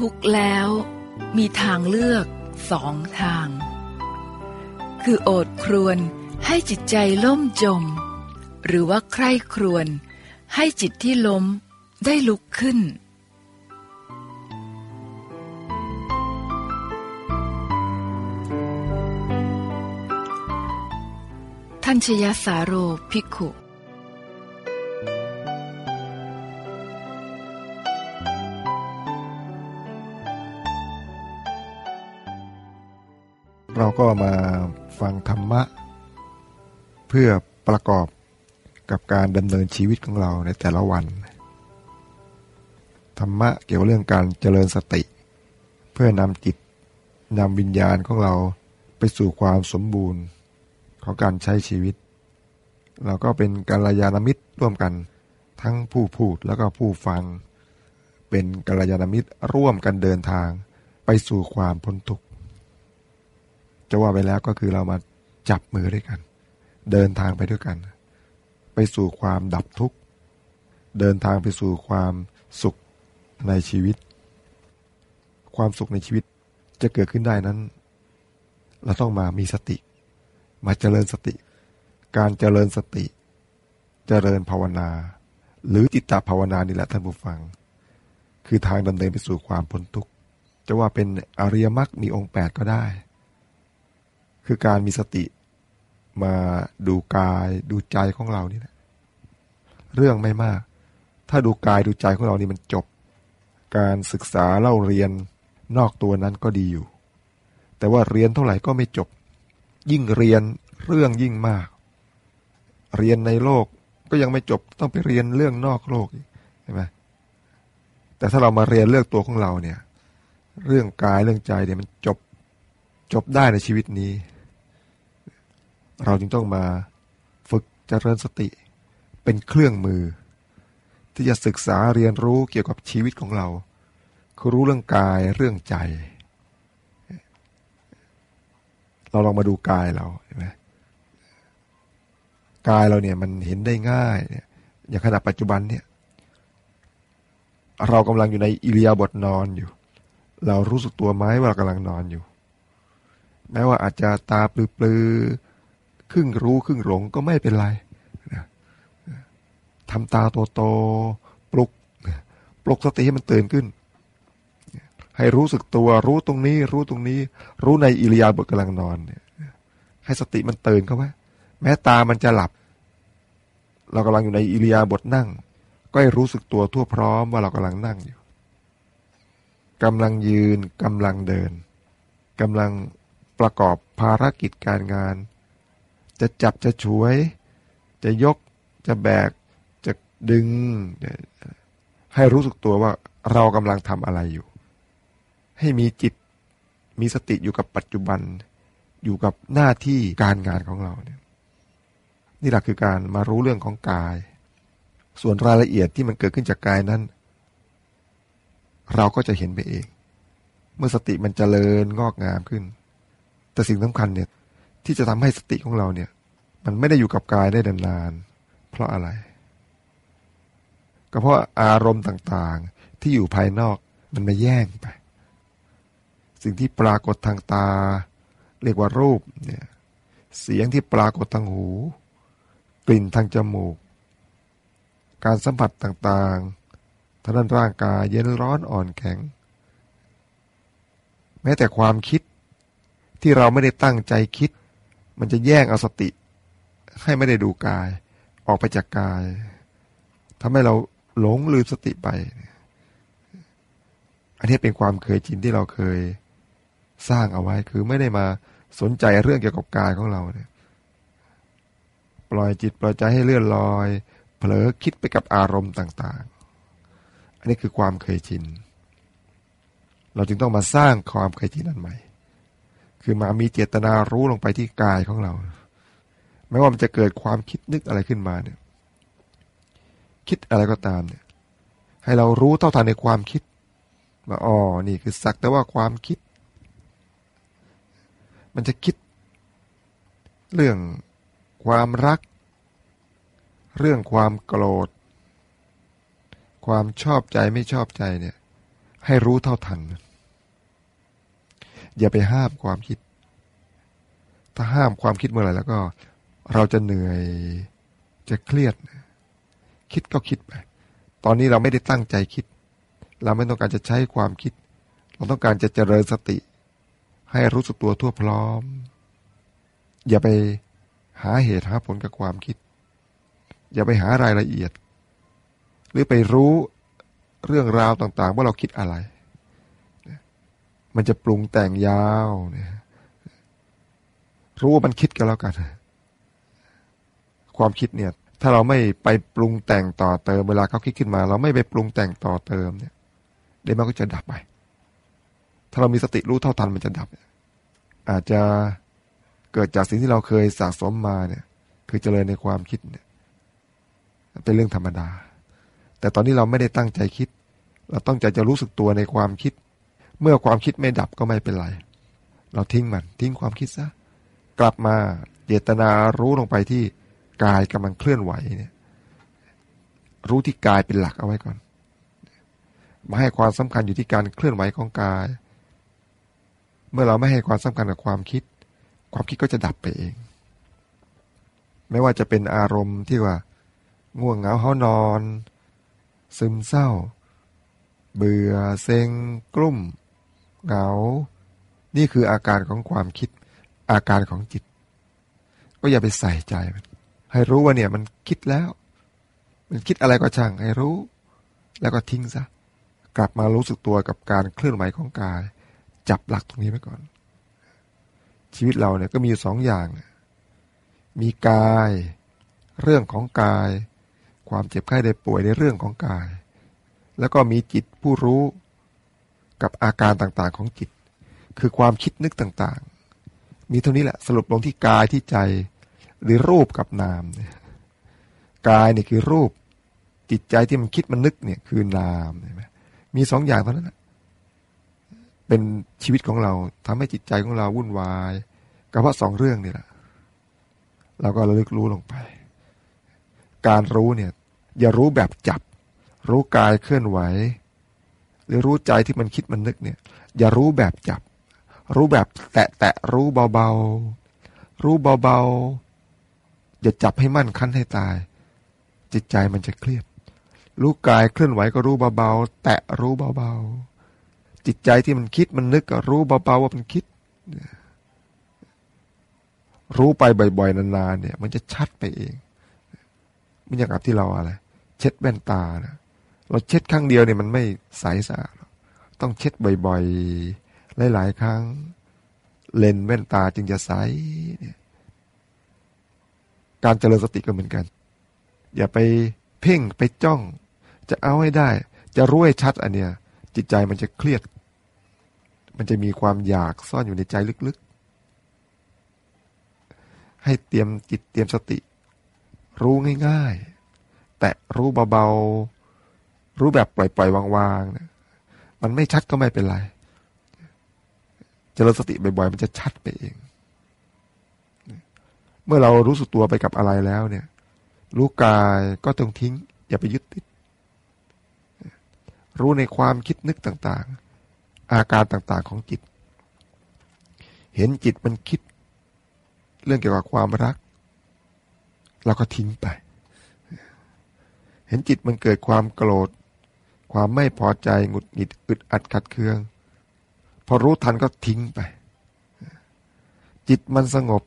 ทุกข์แล้ว มีทางเลือกสองทาง คือโอดครวนให้จิตใจล่มจม หรือว่าใคร่ครวนให้จิตที่ล้มได้ลุกขึ้นท่านชยสาโรภิกขุ เราก็มาฟังธรรมะ เพื่อประกอบกับการดำเนินชีวิตของเราในแต่ละวัน ธรรมะเกี่ยวกับเรื่องการเจริญสติ เพื่อนำจิตนำวิญญาณของเราไปสู่ความสมบูรณ์ของการใช้ชีวิต เราก็เป็นกัลยาณมิตรร่วมกันทั้งผู้พูดแล้วก็ผู้ฟัง เป็นกัลยาณมิตรร่วมกันเดินทางไปสู่ความพ้นทุกข์ จะว่าไปแล้วก็คือเรามาจับมือด้วยกัน เดินทางไปด้วยกัน ไปสู่ความดับทุกข์ เดินทางไปสู่ความสุขในชีวิต ความสุขในชีวิตจะเกิดขึ้นได้นั้น เราต้องมามีสติ มาเจริญสติ การเจริญสติ เจริญภาวนา หรือจิตตภาวนานี่แหละท่านผู้ฟัง คือทางดำเนินไปสู่ความพ้นทุกข์จะว่าเป็นอริยมรรคมีองค์แปดก็ได้ คือการมีสติมาดูกายดูใจของเรานี่แหละเรื่องไม่มาก ถ้าดูกายดูใจของเรานี่มันจบ การศึกษาเล่าเรียนนอกตัวนั้นก็ดีอยู่ แต่ว่าเรียนเท่าไหร่ก็ไม่จบ ยิ่งเรียนเรื่องยิ่งมาก เรียนในโลกก็ยังไม่จบต้องไปเรียนเรื่องนอกโลกใช่ไหมแต่ถ้าเรามาเรียนเรื่องตัวของเราเนี่ย เรื่องกายเรื่องใจเนี่ยมันจบจบได้ในชีวิตนี้ เราจึงต้องมาฝึกเจริญสติ เป็นเครื่องมือ ที่จะศึกษาเรียนรู้เกี่ยวกับชีวิตของเรา คือรู้เรื่องกายเรื่องใจ เราลองมาดูกายเราเห็นไหมกายเราเนี่ยมันเห็นได้ง่ายเนี่ยอย่างขณะปัจจุบันเนี่ย เรากำลังอยู่ในอิริยาบถนอนอยู่ เรารู้สึกตัวไหมว่าเรากำลังนอนอยู่ แม้ว่าอาจจะตาปลือๆ ครึ่งรู้ครึ่งหลงก็ไม่เป็นไรนะทำตาโตๆปลุกปลุกสติให้มันตื่นขึ้น ให้รู้สึกตัวรู้ตรงนี้ รู้ตรงนี้ รู้ในอิริยาบถกำลังนอนเนี่ยให้สติมันตื่นเข้าไว้แม้ตามันจะหลับ เรากำลังอยู่ในอิริยาบถนั่ง ก็ให้รู้สึกตัวทั่วพร้อมว่าเรากำลังนั่งอยู่กำลังยืนกำลังเดินกำลังประกอบภารกิจการงาน จะจับจะช่วย จะยกจะแบก จะดึง ให้รู้สึกตัวว่าเรากำลังทำอะไรอยู่ ให้มีจิตมีสติอยู่กับปัจจุบัน อยู่กับหน้าที่การงานของเราเนี่ยนี่แหละคือการมารู้เรื่องของกาย ส่วนรายละเอียดที่มันเกิดขึ้นจากกายนั้น เราก็จะเห็นไปเอง เมื่อสติมันจเจริญงอกงามขึ้น แต่สิ่งสำคัญเนี่ย ที่จะทำให้สติของเราเนี่ย มันไม่ได้อยู่กับกายได้นานๆเพราะอะไร ก็เพราะอารมณ์ต่างๆที่อยู่ภายนอกมันมาแย่งไป สิ่งที่ปรากฏทางตา เรียกว่ารูปเนี่ยเสียงที่ปรากฏทางหู กลิ่นทางจมูก การสัมผัสต่างๆทางด้านร่างกายเย็นร้อนอ่อนแข็ง แม้แต่ความคิดที่เราไม่ได้ตั้งใจคิด มันจะแย่งเอาสติ ให้ไม่ได้ดูกาย ออกไปจากกายทำให้เราหลงลืมสติไป อันนี้เป็นความเคยชินที่เราเคยสร้างเอาไว้ คือไม่ได้มาสนใจเรื่องเกี่ยวกับกายของเราเนี่ย ปล่อยจิตปล่อยใจให้เลื่อนลอย เผลอคิดไปกับอารมณ์ต่าง ๆ อันนี้คือความเคยชิน เราจึงต้องมาสร้างความเคยชินอันใหม่ คือมามีเจตนารู้ลงไปที่กายของเราไม่ว่ามันจะเกิดความคิดนึกอะไรขึ้นมาเนี่ย คิดอะไรก็ตามเนี่ย ให้เรารู้เท่าทันในความคิดว่าอ๋อนี่คือสักแต่ว่าความคิด มันจะคิด เรื่องความรัก เรื่องความโกรธ ความชอบใจไม่ชอบใจเนี่ย ให้รู้เท่าทัน อย่าไปห้ามความคิด ถ้าห้ามความคิดเมื่อไหร่แล้วก็ เราจะเหนื่อยจะเครียด คิดก็คิดไป ตอนนี้เราไม่ได้ตั้งใจคิด เราไม่ต้องการจะใช้ความคิด เราต้องการจะเจริญสติ ให้รู้สึกตัวทั่วพร้อม อย่าไปหาเหตุหาผลกับความคิด อย่าไปหารายละเอียด หรือไปรู้เรื่องราวต่างๆ ว่าเราคิดอะไร มันจะปรุงแต่งยาวเนี่ยรู้ว่ามันคิดกันแล้วกัน ความคิดเนี่ย ถ้าเราไม่ไปปรุงแต่งต่อเติม เวลาเขาคิดขึ้นมา เราไม่ไปปรุงแต่งต่อเติมเนี่ย เดี๋ยวมันก็จะดับไป ถ้าเรามีสติรู้เท่าทันมันจะดับ อาจจะเกิดจากสิ่งที่เราเคยสะสมมาเนี่ย คือเจริญในความคิดเนี่ย เป็นเรื่องธรรมดา แต่ตอนนี้เราไม่ได้ตั้งใจคิด เราต้องใจจะรู้สึกตัวในความคิด เมื่อความคิดไม่ดับก็ไม่เป็นไร เราทิ้งมันทิ้งความคิดซะ กลับมาเจตนารู้ลงไปที่กายกำลังเคลื่อนไหวเนี่ยรู้ที่กายเป็นหลักเอาไว้ก่อน มาให้ความสำคัญอยู่ที่การเคลื่อนไหวของกาย เมื่อเราไม่ให้ความสำคัญกับความคิด ความคิดก็จะดับไปเอง ไม่ว่าจะเป็นอารมณ์ที่ว่า ง่วงเหงาเฮานอน ซึมเศร้า เบื่อเซ็งกลุ่ม เหงา นี่คืออาการของความคิด อาการของจิต ก็อย่าไปใส่ใจมัน ให้รู้ว่าเนี่ยมันคิดแล้ว มันคิดอะไรก็ช่างให้รู้ แล้วก็ทิ้งซะ กลับมารู้สึกตัวกับการเคลื่อนไหวของกาย จับหลักตรงนี้ไว้ก่อน ชีวิตเราเนี่ยก็มีสองอย่าง มีกาย เรื่องของกาย ความเจ็บไข้ได้ป่วยในเรื่องของกาย แล้วก็มีจิตผู้รู้ กับอาการต่างๆของจิต คือความคิดนึกต่างๆ มีเท่านี้แหละสรุปลงที่กายที่ใจ หรือรูปกับนามกายนี่คือรูป จิตใจที่มันคิดมันนึกเนี่ยคือนามเห็นไหมมีสองอย่างเท่านั้นนะเป็นชีวิตของเราทำให้จิตใจของเราวุ่นวายก็เพราะสองเรื่องนี่แหละเราก็ระลึกรู้ลงไป การรู้เนี่ย อย่ารู้แบบจับ รู้กายเคลื่อนไหว หรือรู้ใจที่มันคิดมันนึกเนี่ย อย่ารู้แบบจับ รู้แบบแตะแตะรู้เบาๆ รู้เบาๆ อย่าจับให้มั่นคั้นให้ตาย จิตใจมันจะเครียด รู้กายเคลื่อนไหวก็รู้เบาๆ แตะรู้เบาๆ จิตใจที่มันคิดมันนึกก็รู้เบาๆว่ามันคิด รู้ไปบ่อยๆนานๆเนี่ย มันจะชัดไปเอง มันอย่างกับที่เราอะไร เช็ดแว่นตานะ เราเช็ดครั้งเดียวเนี่ยมันไม่ใสสะอาดต้องเช็ดบ่อยๆ หลายๆ ครั้ง เลนแว่นตาจึงจะใสเนี่ยการเจริญสติก็เหมือนกัน อย่าไปเพ่งไปจ้อง จะเอาให้ได้ จะรู้ให้ชัดอันเนี้ยจิตใจมันจะเครียด มันจะมีความอยากซ่อนอยู่ในใจลึกๆ ให้เตรียมจิตเตรียมสติ รู้ง่าย ๆ แต่รู้เบาๆ รู้แบบปล่อยๆวางๆนะมันไม่ชัดก็ไม่เป็นไรเจริญสติบ่อยๆมันจะชัดไปเอง เมื่อเรารู้สึกตัวไปกับอะไรแล้วเนี่ย รู้กายก็ต้องทิ้ง อย่าไปยึดติด รู้ในความคิดนึกต่างๆ อาการต่างๆของจิต เห็นจิตมันคิด เรื่องเกี่ยวกับความรัก เราก็ทิ้งไป เห็นจิตมันเกิดความโกรธ ความไม่พอใจหงุดหงิดอึดอัดขัดเคือง พอรู้ทันก็ทิ้งไป จิตมันสงบ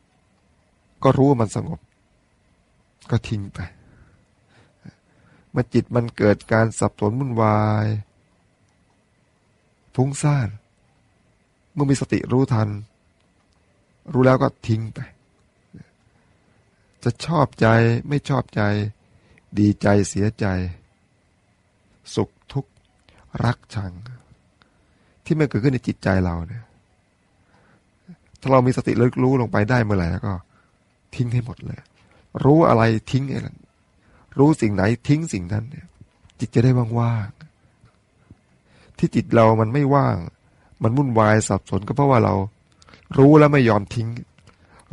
ก็รู้ว่ามันสงบ ก็ทิ้งไปเมื่อจิตมันเกิดการสับสนวุ่นวายฟุ้งซ่านเมื่อมีสติรู้ทัน รู้แล้วก็ทิ้งไป จะชอบใจไม่ชอบใจ ดีใจเสียใจ สุข รักชัง ที่มันเกิดขึ้นในจิตใจเราเนี่ย ถ้าเรามีสติเลิกรู้ลงไปได้เมื่อไหร่แล้วก็ ทิ้งให้หมดเลย รู้อะไรทิ้งไอ้นั้นรู้สิ่งไหนทิ้งสิ่งนั้นเนี่ย จิตจะได้ว่างๆที่จิตเรามันไม่ว่าง มันวุ่นวายสับสนก็เพราะว่าเรา รู้แล้วไม่ยอมทิ้ง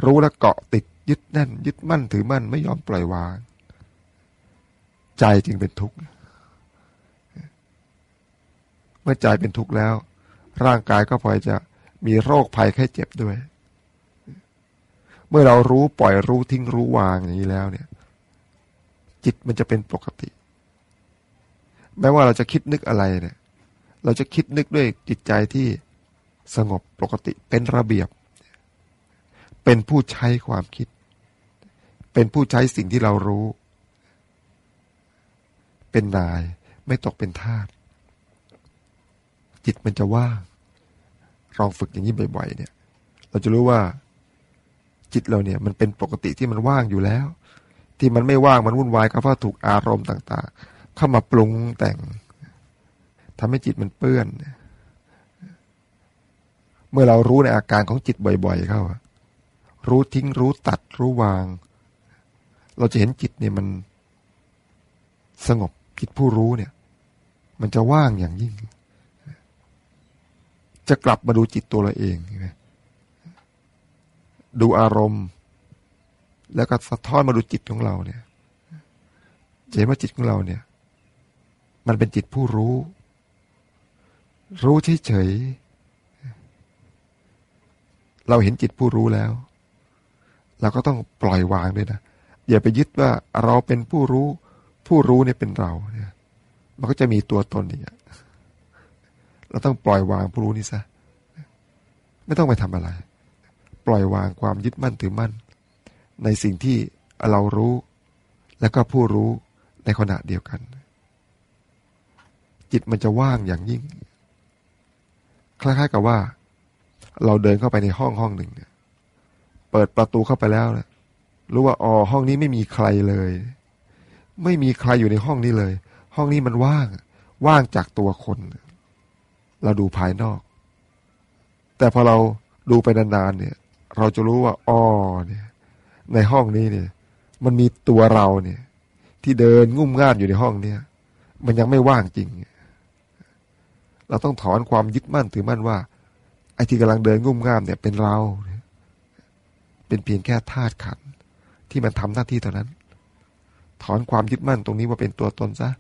รู้แล้วเกาะติดยึดแน่น ยึดมั่นถือมั่นไม่ยอมปล่อยวาง ใจจึงเป็นทุกข์ มื่มื่อใจเป็นทุกข์แล้ว ร่างกายก็พลอยจะมีโรคภัยแค่เจ็บด้วย เมื่อเรารู้ปล่อยรู้ทิ้งรู้วางอย่างนี้แล้วเนี่ย จิตมันจะเป็นปกติ แม้ว่าเราจะคิดนึกอะไรเนี่ย เราจะคิดนึกด้วยจิตใจที่สงบปกติเป็นระเบียบ เป็นผู้ใช้ความคิด เป็นผู้ใช้สิ่งที่เรารู้ เป็นนายไม่ตกเป็นทาส จิตมันจะว่างลองฝึกอย่างนี้บ่อยๆ เนี่ย เราจะรู้ว่าจิตเราเนี่ย มันเป็นปกติที่มันว่างอยู่แล้ว ที่มันไม่ว่างมันวุ่นวายก็เพราะถูกอารมณ์ต่าง ๆ เข้ามาปรุงแต่งทำให้จิตมันเปื้อน เมื่อเรารู้ในอาการของจิตบ่อย ๆ เข้ารู้ทิ้งรู้ตัดรู้วาง เราจะเห็นจิตเนี่ยมันสงบจิตผู้รู้เนี่ย มันจะว่างอย่างยิ่ง จะกลับมาดูจิตตัวเราเองดูอารมณ์ แล้วก็สะท้อนมาดูจิตของเราเนี่ยเห็นว่าจิตของเราเนี่ย มันเป็นจิตผู้รู้ รู้เฉยๆเราเห็นจิตผู้รู้แล้ว เราก็ต้องปล่อยวางด้วยนะอย่าไปยึดว่าเราเป็นผู้รู้ ผู้รู้เนี่ยเป็นเราเนี่ย มันก็จะมีตัวตนอย่างเงี้ย เราต้องปล่อยวางผู้รู้นี่ซะไม่ต้องไปทำอะไร ปล่อยวางความยึดมั่นถือมั่น ในสิ่งที่เรารู้ แล้วก็ผู้รู้ในขณะเดียวกัน จิตมันจะว่างอย่างยิ่ง คล้าย ๆ กับว่า เราเดินเข้าไปในห้องห้องหนึ่งเนี่ย เปิดประตูเข้าไปแล้วนะรู้ว่าอ๋อห้องนี้ไม่มีใครเลย ไม่มีใครอยู่ในห้องนี้เลย ห้องนี้มันว่าง ว่างจากตัวคนเเราดูภายนอก แต่พอเราดูไปนานๆเนี่ย เราจะรู้ว่าอ๋อเนี่ย ในห้องนี้เนี่ย มันมีตัวเราเนี่ย ที่เดินงุ่มง่านอยู่ในห้องเนี่ย มันยังไม่ว่างจริง เราต้องถอนความยึดมั่นถือมั่นว่าไอ้ที่กำลังเดินงุ่มง่ามเนี่ยเป็นเรา เป็นเพียงแค่ธาตุขันที่มันทำหน้าที่เท่านั้น ถอนความยึดมั่นตรงนี้ว่าเป็นตัวตนซะ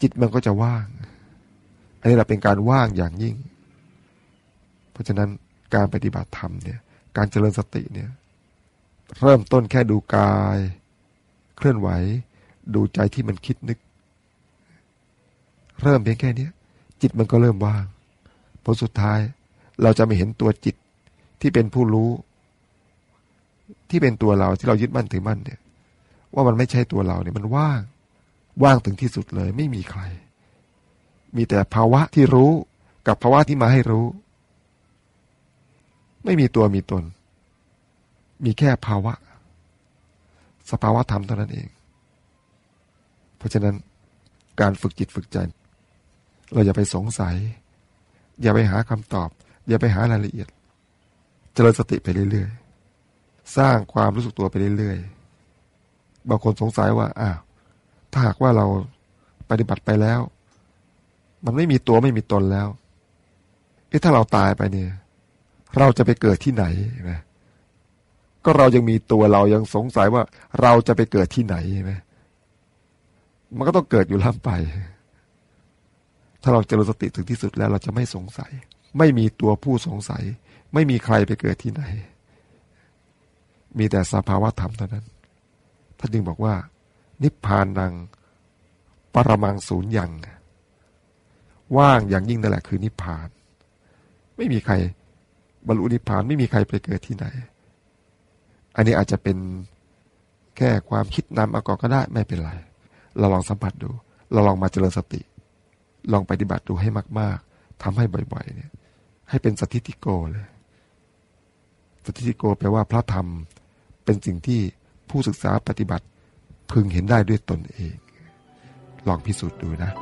จิตมันก็จะว่าง อันนี้เราเป็นการว่างอย่างยิ่ง เพราะฉะนั้นการปฏิบัติธรรมเนี่ย การเจริญสติเนี่ย เริ่มต้นแค่ดูกาย เคลื่อนไหว ดูใจที่มันคิดนึก เริ่มเพียงแค่นี้จิตมันก็เริ่มว่างผลสุดท้ายเราจะไม่เห็นตัวจิตที่เป็นผู้รู้ ที่เป็นตัวเราที่เรายึดมั่นถือมั่นเนี่ย ว่ามันไม่ใช่ตัวเราเนี่ยมันว่าง ว่างถึงที่สุดเลย ไม่มีใคร มีแต่ภาวะที่รู้กับภาวะที่มาให้รู้ ไม่มีตัวมีตน มีแค่ภาวะ สภาวะธรรมเท่านั้นเอง เพราะฉะนั้นการฝึกจิตฝึกใจ เราอย่าไปสงสัย อย่าไปหาคำตอบ อย่าไปหารายละเอียด เจริญสติไปเรื่อยๆ สร้างความรู้สึกตัวไปเรื่อยๆ บางคนสงสัยว่าอ้าวถ้าหากว่าเราปฏิบัติไปแล้ว มันไม่มีตัวไม่มีตนแล้วเอ๊ะถ้าเราตายไปเนี่ย เราจะไปเกิดที่ไหนนะก็เรายังมีตัวเรายังสงสัยว่าเราจะไปเกิดที่ไหนใช่ไหมมันก็ต้องเกิดอยู่ล่ำไป ถ้าเราเจริญสติถึงที่สุดแล้ว เราจะไม่สงสัย ไม่มีตัวผู้สงสัย ไม่มีใครไปเกิดที่ไหน มีแต่สภาวะธรรมเท่านั้นท่านจึงบอกว่า นิพพานังปรมังศูนย์ยัง ว่างอย่างยิ่งนั่นแหละคือนิพพาน ไม่มีใครบรรลุนิพพานไม่มีใครไปเกิดที่ไหน อันนี้อาจจะเป็นแค่ความคิดนำเอาก่อนก็ได้ไม่เป็นไร เราลองสัมผัสดู เราลองมาเจริญสติ ลองปฏิบัติดูให้มาก ๆทำให้บ่อย ๆ เนี่ย ให้เป็นสถิติโกเลยสถิติโกแปลว่าพระธรรมเป็นสิ่งที่ผู้ศึกษาปฏิบัติพึงเห็นได้ด้วยตนเอง ลองพิสูจน์ดูนะ